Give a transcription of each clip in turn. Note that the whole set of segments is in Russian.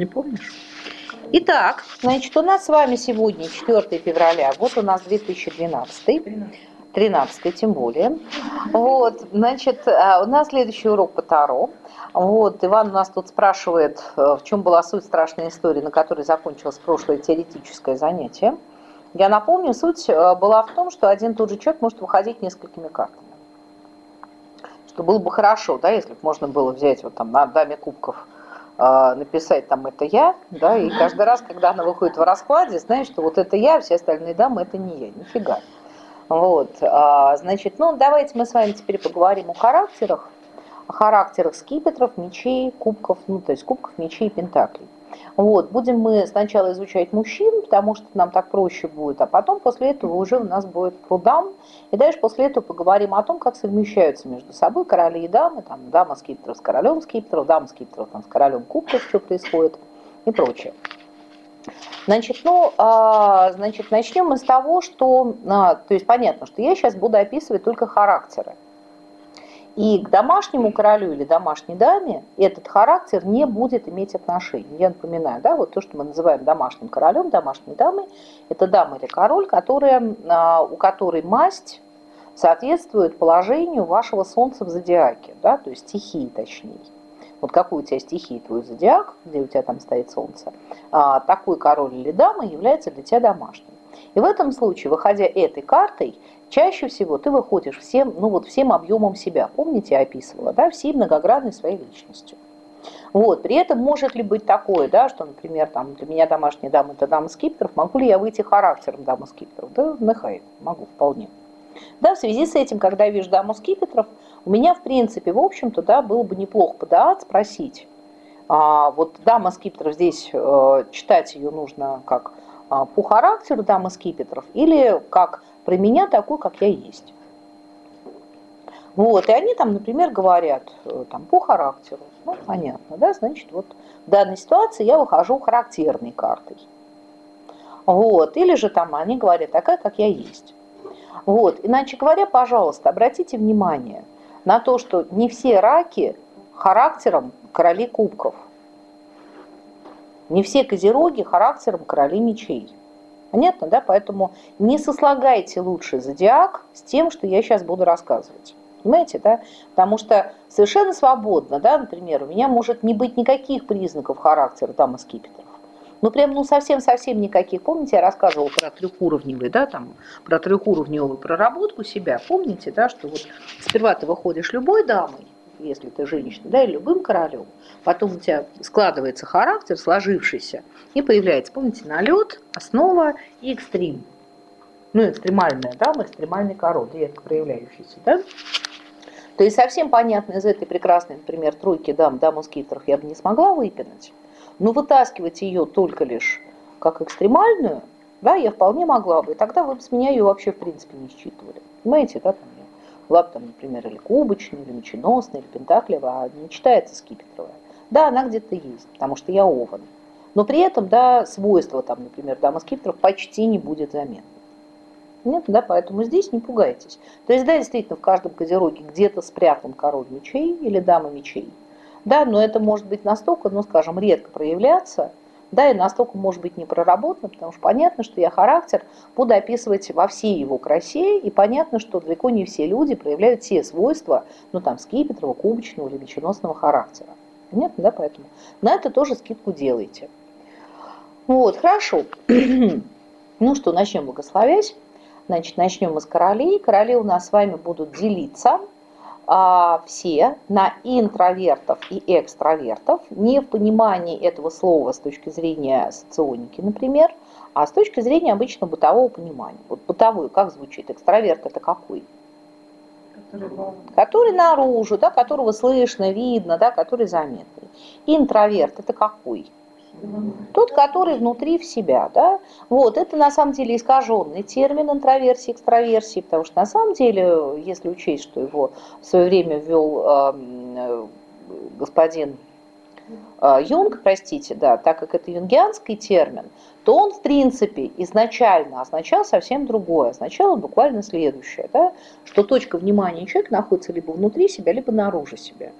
Не помнишь? Итак, значит, у нас с вами сегодня 4 февраля, вот у нас 2012. 13 тем более. Вот, значит, а, у нас следующий урок по Таро. Вот, Иван у нас тут спрашивает, э, в чем была суть страшной истории, на которой закончилось прошлое теоретическое занятие. Я напомню, суть э, была в том, что один тот же человек может выходить несколькими картами. Что было бы хорошо, да, если бы можно было взять вот там на даме кубков э, написать там это я, да, и каждый раз, когда она выходит в раскладе, знаешь, что вот это я, все остальные дамы это не я, нифига. Вот, а, значит, ну давайте мы с вами теперь поговорим о характерах характерах скипетров, мечей, кубков, ну то есть кубков, мечей и пентаклей. Вот, будем мы сначала изучать мужчин, потому что нам так проще будет, а потом после этого уже у нас будет про дам. И дальше после этого поговорим о том, как совмещаются между собой короли и дамы, там дама скипетров с королем скипетров, дама скипетров там, с королем кубков, что происходит и прочее. Значит, ну, а, значит, начнем мы с того, что, а, то есть понятно, что я сейчас буду описывать только характеры. И к домашнему королю или домашней даме этот характер не будет иметь отношения. Я напоминаю, да, вот то, что мы называем домашним королем, домашней дамой, это дама или король, которая, а, у которой масть соответствует положению вашего солнца в зодиаке, да, то есть стихии точнее. Вот какую у тебя стихии твой зодиак, где у тебя там стоит солнце, а, такой король или дама является для тебя домашним. И в этом случае, выходя этой картой, чаще всего ты выходишь всем, ну вот всем объемом себя. Помните, я описывала, да, всей многогранной своей личностью. Вот, при этом может ли быть такое, да, что, например, там, для меня домашняя дама – это дама скипетров, могу ли я выйти характером дамы скипетров? Да, нахай, могу, вполне. Да, в связи с этим, когда я вижу даму скипетров, у меня, в принципе, в общем-то, да, было бы неплохо подать, спросить. А, вот дама скипетров здесь, э, читать ее нужно как по характеру дамы скипетров или как про меня такой, как я есть. Вот, и они там, например, говорят э, там, по характеру. Ну, понятно, да, значит, вот в данной ситуации я выхожу характерной картой. Вот, или же там они говорят, такая, как я есть. Вот, иначе говоря, пожалуйста, обратите внимание на то, что не все раки характером короли кубков – не все козероги характером короли мечей. Понятно, да? Поэтому не сослагайте лучше зодиак с тем, что я сейчас буду рассказывать. Понимаете, да? Потому что совершенно свободно, да, например, у меня может не быть никаких признаков характера там скипетров. Ну, прям, ну, совсем-совсем никаких. Помните, я рассказывала про трехуровневый, да, там, про трехуровневую проработку себя. Помните, да, что вот сперва ты выходишь любой дамой, если ты женщина, да, и любым королем. Потом у тебя складывается характер, сложившийся, и появляется, помните, налет, основа и экстрим. Ну, экстремальная дама, экстремальный король, редко проявляющийся, да? То есть совсем понятно из этой прекрасной, например, тройки дам, даму скипетров я бы не смогла выпинать, но вытаскивать ее только лишь как экстремальную, да, я вполне могла бы, и тогда вы бы с меня ее вообще в принципе не считывали. Понимаете, да, там бы там, например, или кубочная, или меченосная, или пентаклевая, а не читается скипетровая. Да, она где-то есть, потому что я овен. Но при этом, да, свойства, там, например, дамы скипетров почти не будет заметно. Нет, да, поэтому здесь не пугайтесь. То есть, да, действительно, в каждом козероге где-то спрятан король мечей или дама мечей. Да, но это может быть настолько, ну, скажем, редко проявляться, да, и настолько может быть не проработано, потому что понятно, что я характер буду описывать во всей его красе, и понятно, что далеко не все люди проявляют все свойства, ну там, скипетрого, кубочного или меченосного характера. Понятно, да, поэтому на это тоже скидку делайте. Вот, хорошо. ну что, начнем благословясь. Значит, начнем мы с королей. Короли у нас с вами будут делиться а, все на интровертов и экстравертов, не в понимании этого слова с точки зрения соционики, например, а с точки зрения обычно бытового понимания. Вот бытовой, как звучит? Экстраверт это какой? Который, который наружу, да, которого слышно, видно, да, который заметный. Интроверт это какой? Тот, который внутри в себя, да, вот, это на самом деле искаженный термин интроверсии, экстраверсии, потому что на самом деле, если учесть, что его в свое время ввел э, господин э, Юнг, простите, да, так как это юнгианский термин, то он, в принципе, изначально означал совсем другое. Означало буквально следующее, да, что точка внимания человека находится либо внутри себя, либо наружу себя.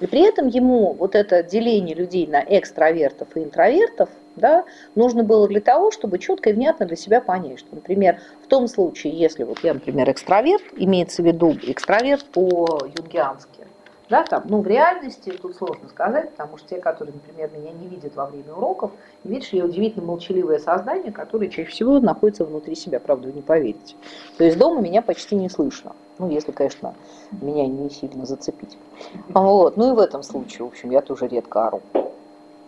И при этом ему вот это деление людей на экстравертов и интровертов да, нужно было для того, чтобы четко и внятно для себя понять, что, например, в том случае, если вот я, например, экстраверт, имеется в виду экстраверт по-юнгиански, да, там, ну, в реальности тут сложно сказать, потому что те, которые, например, меня не видят во время уроков, что я удивительно молчаливое создание, которое чаще всего находится внутри себя, правда, вы не поверите. То есть дома меня почти не слышно. Ну, если, конечно, меня не сильно зацепить. Вот. Ну и в этом случае, в общем, я тоже редко ору.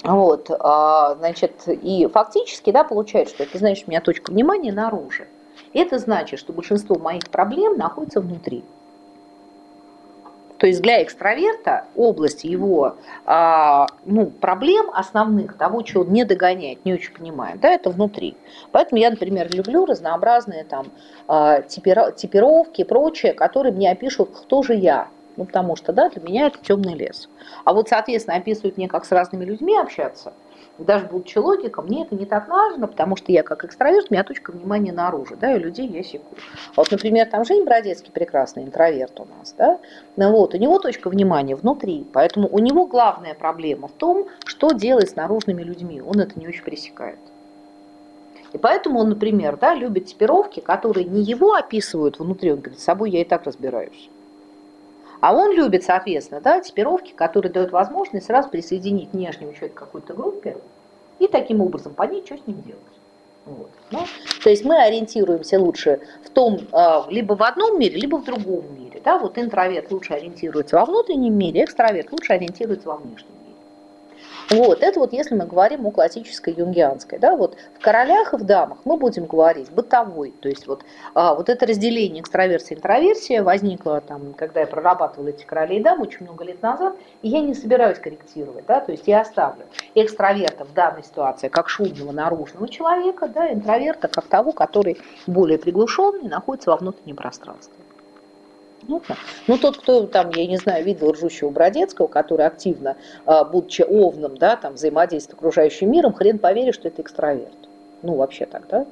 Вот, а, значит, и фактически, да, получается, что это значит, у меня точка внимания наружу. Это значит, что большинство моих проблем находится внутри. То есть для экстраверта область его а, ну, проблем основных, того, чего он не догоняет, не очень понимает, да, это внутри. Поэтому я, например, люблю разнообразные там а, типировки и прочее, которые мне опишут, кто же я. Ну, потому что, да, для меня это темный лес. А вот, соответственно, описывают мне, как с разными людьми общаться – даже будучи логиком, мне это не так важно, потому что я как экстраверт, у меня точка внимания наружу, да, и людей я секу. Вот, например, там Жень Бродецкий прекрасный интроверт у нас, да, ну вот, у него точка внимания внутри, поэтому у него главная проблема в том, что делать с наружными людьми, он это не очень пресекает. И поэтому он, например, да, любит типировки, которые не его описывают внутри, он говорит, с собой я и так разбираюсь. А он любит, соответственно, да, типировки, которые дают возможность сразу присоединить внешнего человека к какой-то группе и таким образом понять, что с ним делать. Вот. Ну, то есть мы ориентируемся лучше в том, а, либо в одном мире, либо в другом мире. Да? Вот интроверт лучше ориентируется во внутреннем мире, экстраверт лучше ориентируется во внешнем. Вот, это вот если мы говорим о классической юнгианской. Да, вот в королях и в дамах мы будем говорить бытовой. То есть вот, а, вот это разделение экстраверсия и интроверсия возникло, там, когда я прорабатывала эти королей и дамы очень много лет назад, и я не собираюсь корректировать. Да, то есть я оставлю экстраверта в данной ситуации как шумного наружного человека, да, интроверта как того, который более приглушенный, находится во внутреннем пространстве. Понятно? Ну, тот, кто там, я не знаю, видел ржущего Бродецкого, который активно, а, будучи овном, да, там, взаимодействует с окружающим миром, хрен поверит, что это экстраверт. Ну, вообще так, да?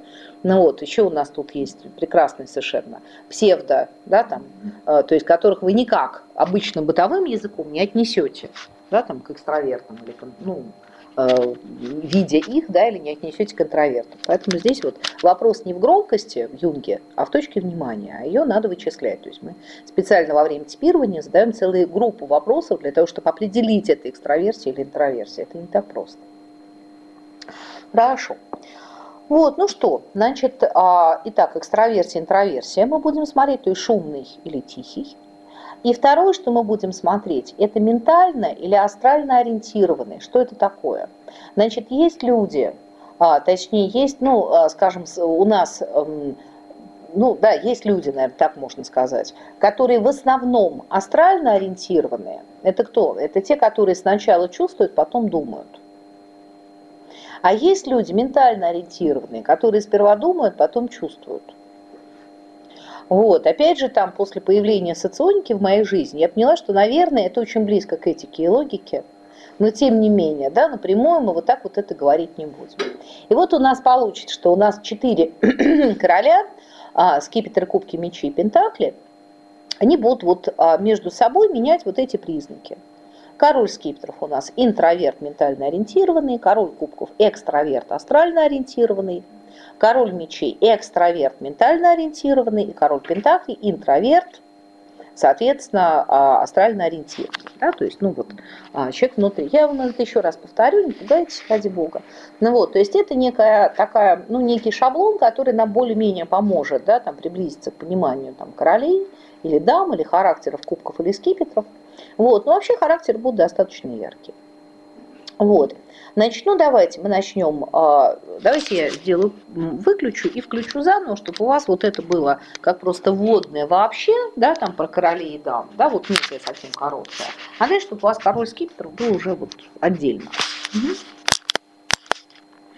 Ну вот, еще у нас тут есть прекрасный совершенно псевдо, да, там, э, то есть которых вы никак обычным бытовым языком не отнесете, да, там, к экстравертам или, ну, видя их, да, или не отнесете к интроверту. Поэтому здесь вот вопрос не в громкости в Юнге, а в точке внимания, а ее надо вычислять. То есть мы специально во время типирования задаем целую группу вопросов для того, чтобы определить, это экстраверсия или интроверсия. Это не так просто. Хорошо. Вот, ну что, значит, а, итак, экстраверсия, интроверсия мы будем смотреть, то есть шумный или тихий. И второе, что мы будем смотреть, это ментально или астрально ориентированные. Что это такое? Значит, есть люди, а, точнее, есть, ну, а, скажем, у нас, эм, ну, да, есть люди, наверное, так можно сказать, которые в основном астрально ориентированные. Это кто? Это те, которые сначала чувствуют, потом думают. А есть люди ментально ориентированные, которые сперва думают, потом чувствуют. Вот, опять же, там, после появления соционики в моей жизни, я поняла, что, наверное, это очень близко к этике и логике, но тем не менее, да, напрямую мы вот так вот это говорить не будем. И вот у нас получится, что у нас четыре короля, а, скипетры, кубки, мечи и пентакли, они будут вот а, между собой менять вот эти признаки. Король скипетров у нас интроверт, ментально ориентированный, король кубков экстраверт, астрально ориентированный, Король мечей экстраверт, ментально ориентированный, и король пентаклей интроверт, соответственно, а, астрально ориентированный. Да? То есть, ну вот, а, человек внутри. Я вам это еще раз повторю, не пугайтесь, ради бога. Ну вот, то есть это некая такая, ну некий шаблон, который нам более-менее поможет, да, там приблизиться к пониманию там королей или дам, или характеров кубков или скипетров. Вот, но вообще характеры будут достаточно яркие. Вот. Начну, давайте, мы начнем, а, давайте я сделаю, выключу и включу заново, чтобы у вас вот это было как просто вводное вообще, да, там про королей и дам, да, вот некое совсем короткое. А дальше, чтобы у вас король скипетр был уже вот отдельно. Угу.